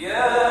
Yeah.